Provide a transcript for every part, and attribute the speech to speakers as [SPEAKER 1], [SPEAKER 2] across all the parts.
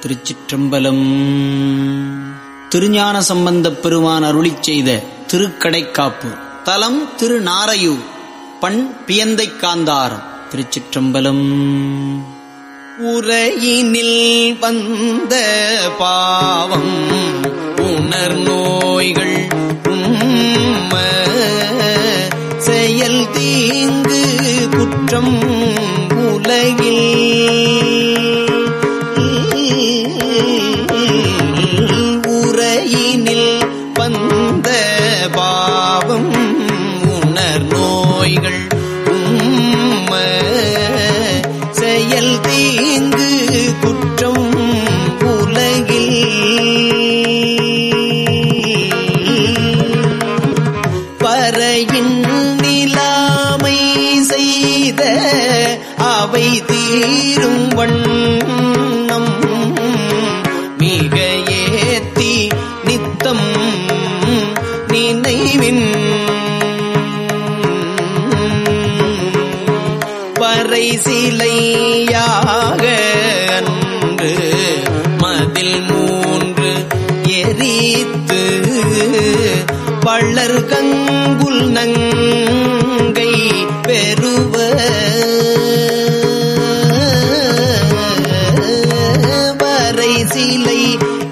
[SPEAKER 1] திருச்சிற்றம்பலம். திருஞான சம்பந்தப் பெருமான் அருளி செய்த திருக்கடைக்காப்பு. தலம் திருநாரையூர். பண் பியந்தை காந்தாரம். திருச்சிற்றம்பலம். உரையினில் வந்த பாவம் உணர் நோய்கள் செயல் தீங்கு குற்றம் உலகில்.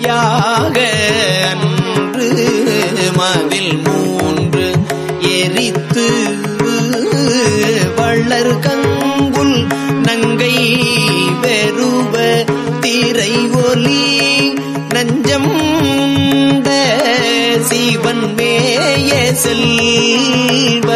[SPEAKER 1] யாக அன்று மதில் மூன்று எரித்து வள்ளர் கங்குல் நங்கை பெருப திரை ஒலி நஞ்சம் சிவன் மேய செல்வ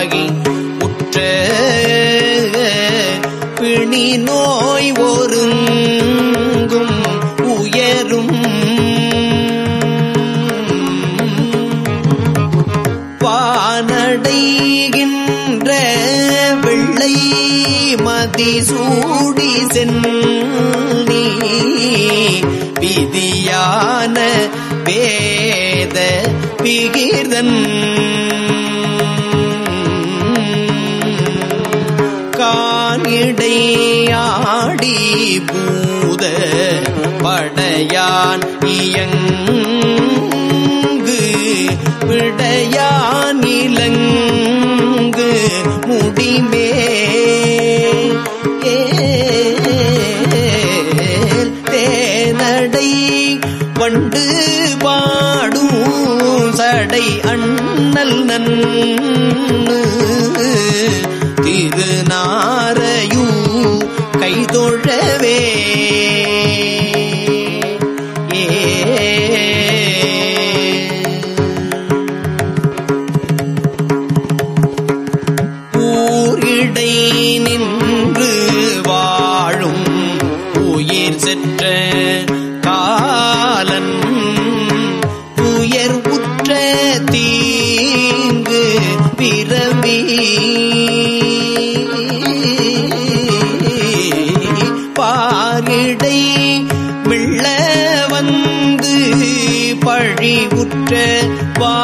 [SPEAKER 1] முதலாகி உற்ற பிணி நோய் ஒருங்கும் உயரும். பானடைகின்ற வெள்ளை மதி சூடி சென்னி விதியான வேத பிகிர்தன். விகிர்தன் கானிடையாடி பூத படையான் இயங்கு விடையான் இலங்கு முடிமே தேனடை வண்டு பாடும் சடை அண்ணல் நன்னு கைதொழவே பாரிடை மிள்ள வந்து பழி உற்ற வார்த்தை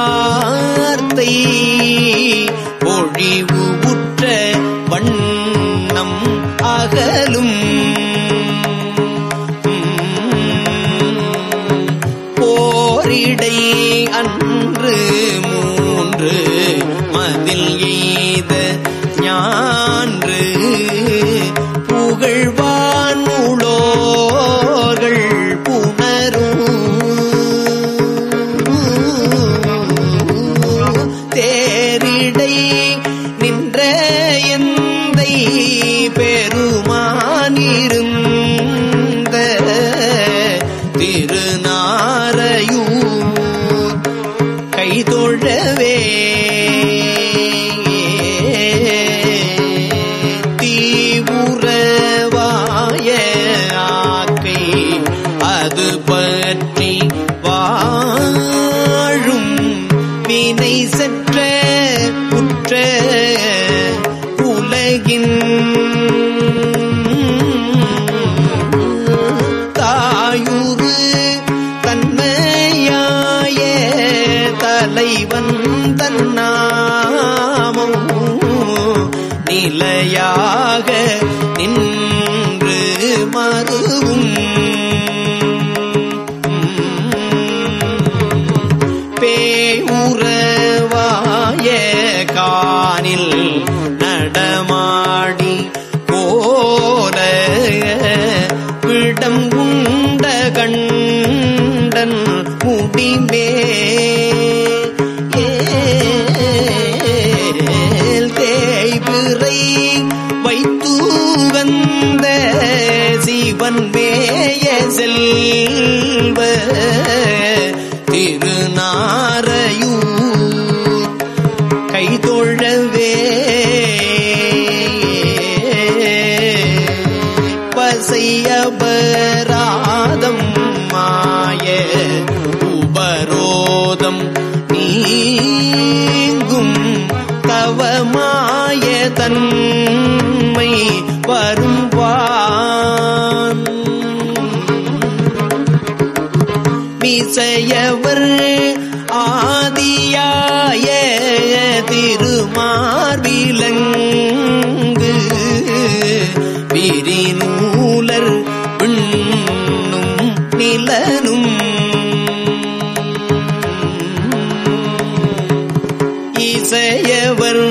[SPEAKER 1] பற்றி வாழும் வினை சற்ற உற்ற உலகின் தாயுறு தன்மையாய தலைவன் தன்னாமம் நிலையா விசையவர் ஆதியாய திருமார்விலங்கு பிரிநூலர் பின்னும் நிலனும். இசையவர்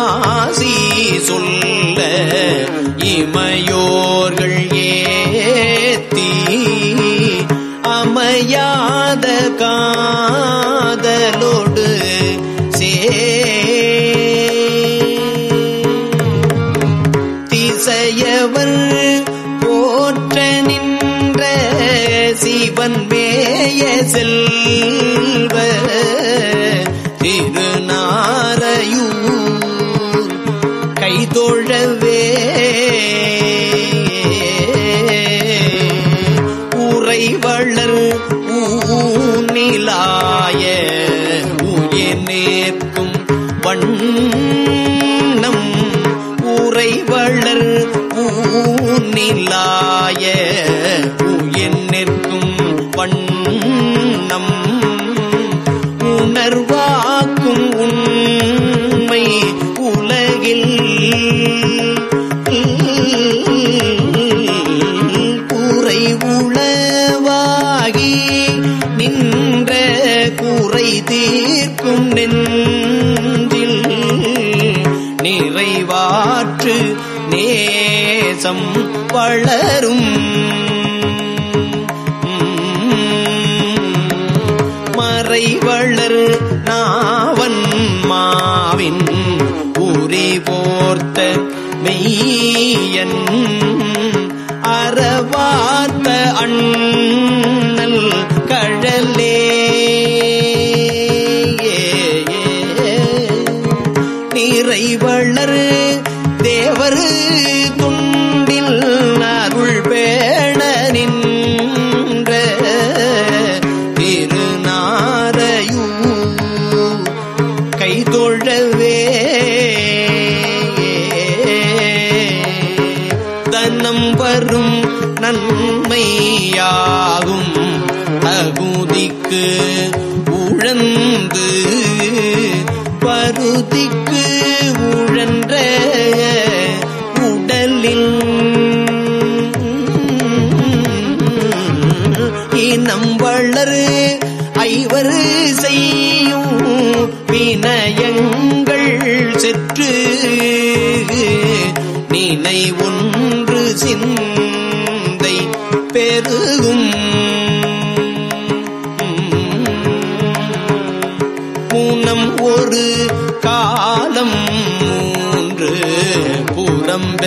[SPEAKER 1] ஆசி சொல்ல இமையோர்கள் ஏ வண்ணம் உறைவளர் பூநிலாய உயிர் நிற்கும் வண்ணம் உணர்வாக்கும் உண்மை உலகில் குறை உளவாகி நின்ற குறை தீர்க்கும் நெஞ்சில் தேசம் வளரும். மறைவளர் நாவன் மாவின் உரி போர்த்த மெய்யன். அறவார்த்த அண்ணல் கழலே. நிறைவளர் தேவர் துண்டில் அருள் பேண நின்ற திருநாரையூ கைதொழவே. தன்னம் வரும் நன்மையாகும் தகுதிக்கு உழந்து பருதிக்கு உழன்ற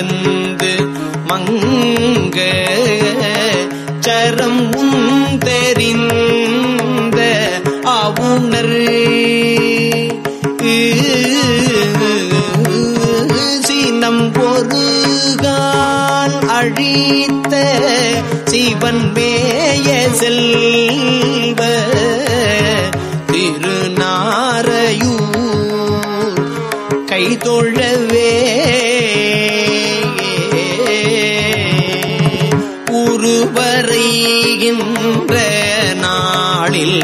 [SPEAKER 1] மலர்ந்து மங்க சரம் தெரிந்த அவுணர் சீனம் பொருகான் அழித்த சிவன் மேய செல்வ திருநாரையூர். கைதொழவே உருவரைகின்ற நாளில்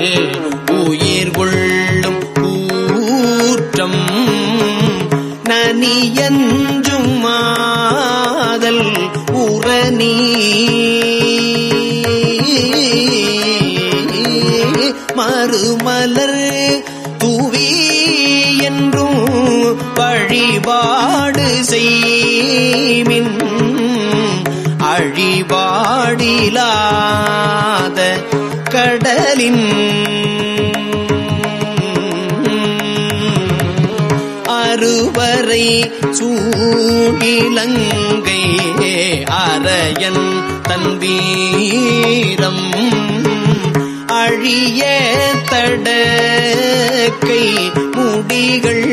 [SPEAKER 1] உயிர் கொள்ளும் கூற்றம் நனியஞ்சும் மாதல் உரணி வாடிலாத கடலின் அறுவரை சூழிலங்கை அரையன் தன்பீரம் அழிய தடக்கை முடிகள்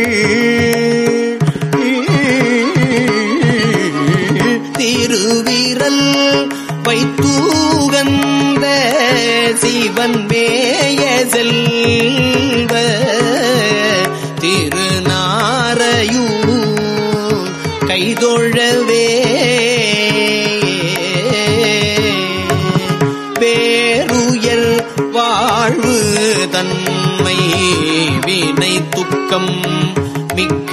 [SPEAKER 1] திருவி உகந்த சிவன் மேய செல்வ திருநாரையூ கைதொழவே. பேருயர் வாழ்வு தன்மை வினை துக்கம் மிக்க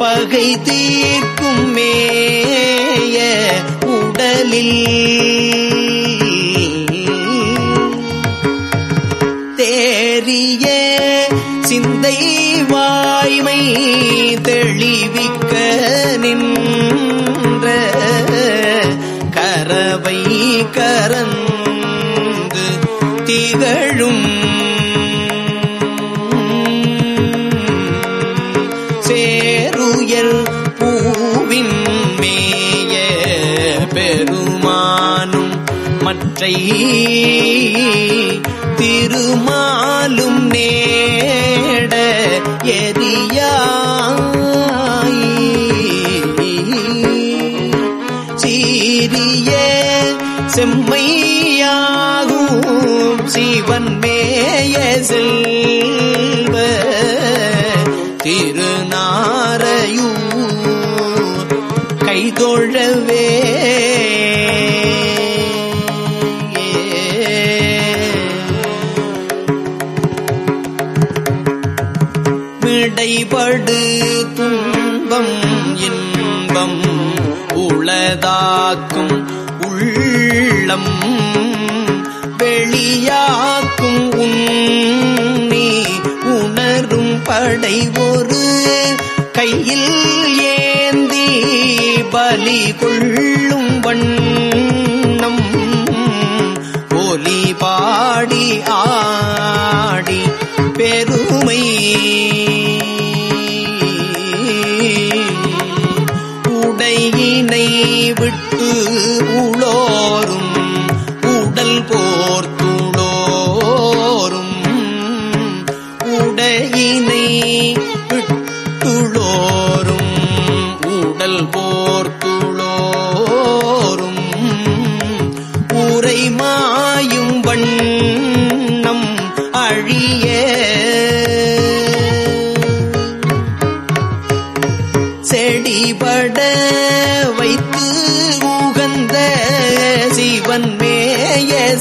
[SPEAKER 1] பகை தீர்க்கும் மேய உடலில். தேறிய சிந்தை வாய்மை தெளிவிக்க நின்ற கரவை கரன் மற்றை திருமாலும் நேட எரியாய். சீரிய செம்மையாகும் சிவன் மேய செல்வ திருநாரையூர் கைதொழவே மிடைபடு துன்பம் இன்பம் உளதாக்கும் உள்ளம் வெளியாக்கும் உன்னி உணரும் படை ஒரு கையில் ஏந்தி பலி கொள்ளும் வண்ணம். ஒலி பாடி ஆடி பெரு விட்டு உளோரும்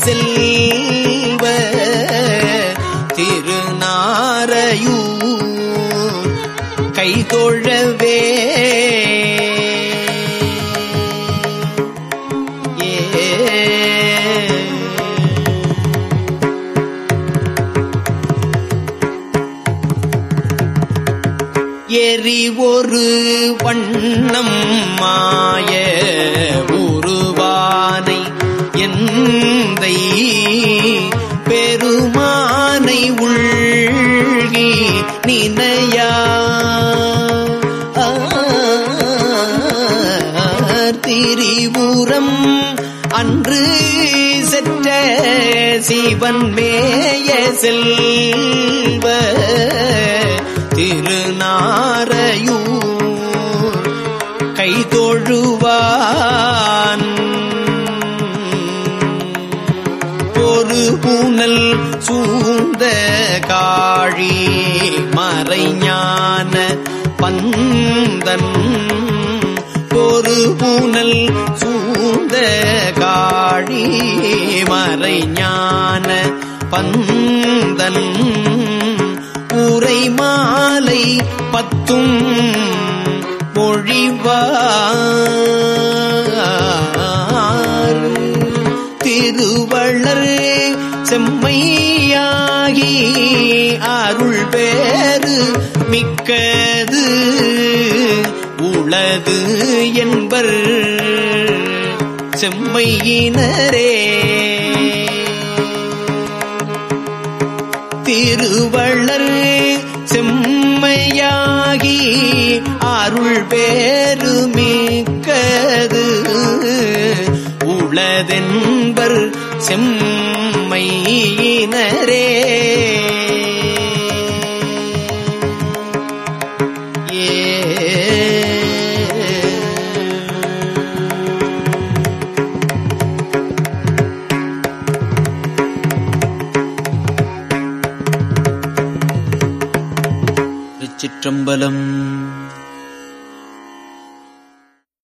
[SPEAKER 1] செல்வ திருநாரையூர் கைகொழவே ஏ. எரி ஒரு வண்ணம் மாய இறைவன் மேய செல்வ திருநாரையூர் கைதொழுவான் ஒரு பூனல் சூந்த காழி மறைஞான பந்தன் பூனல் சூழ்ந்த காழி மறைஞான பந்தன் உரை மாலை பத்தும் மொழிவார் திருவள்ளர் செம்மையாகி அருள் பேறு மிக்கது. உளது என்பர் செம்மையினரே. திருவள்ளர் செம்மையாகி அருள் பேருமிக்கது உளதென்பர் செம்மையினரே. திருச்சிற்றம்பலம்